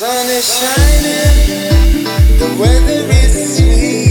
Sun is shining, the weather is sweet,